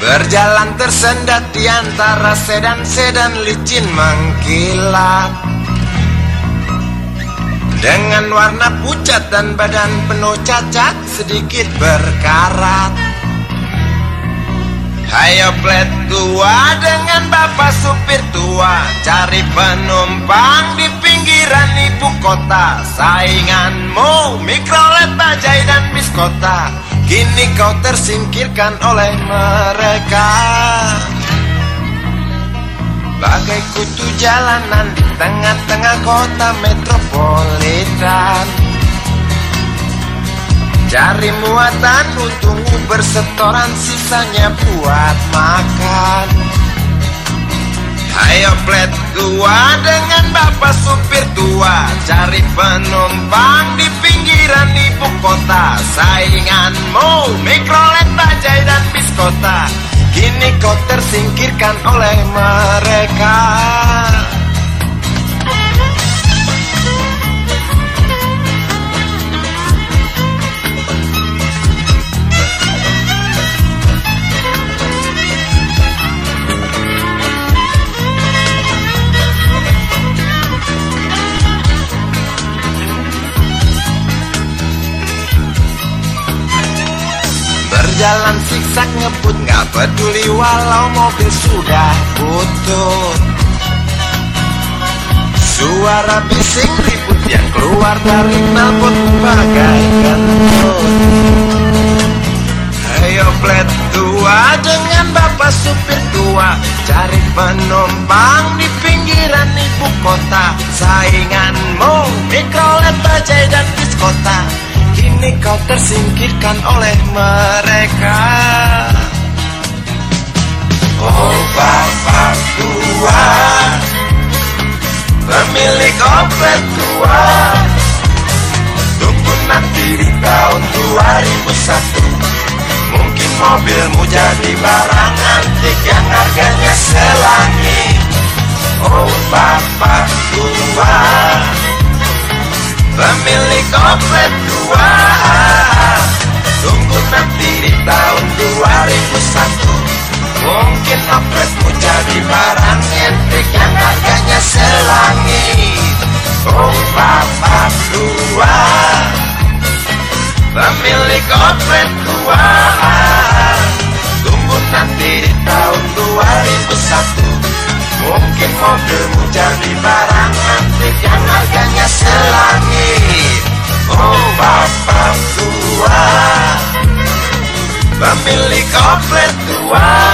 Berjalan tersendat di antara sedan-sedan licin mengkilat Dengan warna pucat dan badan penuh cacat sedikit berkarat. Hayo plet tua dengan bapak supir tua Cari penumpang di pinggiran ibu kota. Sainganmu mikrolet bajai dan bis kota Kini kau tersingkirkan oleh mereka. Bagai kutu jalanan di tengah-tengah kota metropolitan. Cari muatan untungmu bersetoran sisanya buat makan. Ayo plet tua dengan bapak supir tua. Cari penumpang di pinggiran ibu kota Sainganmu kota. Kini kau tersingkirkan oleh mereka Berjalan siksak ngebut nggak peduli walau mobil sudah butut Suara bising ribut yang keluar dari knalpot bagai kentut. Ayo plet tua dengan bapak supir tua Cari penumpang di pinggiran ibu kota. Sainganmu mikrolet bajai dan bis Kini kau tersingkirkan oleh mereka. Oh bapak tua Pemilik oplet tua Tunggu nanti di tahun 2001 Mungkin mobilmu jadi barang antik yang harganya selangit Oh bapak tua Pemilik oplet tua Tunggu nanti di tahun 2001 Mungkin opletmu jadi barang antik yang harganya selangit. Oh bapak tua Pemilik oplet tua Tunggu nanti di tahun 2001 Mungkin mobilmu jadi barang antik yang harganya selangit. Oh bapak Pemilik oplet tua Tunggu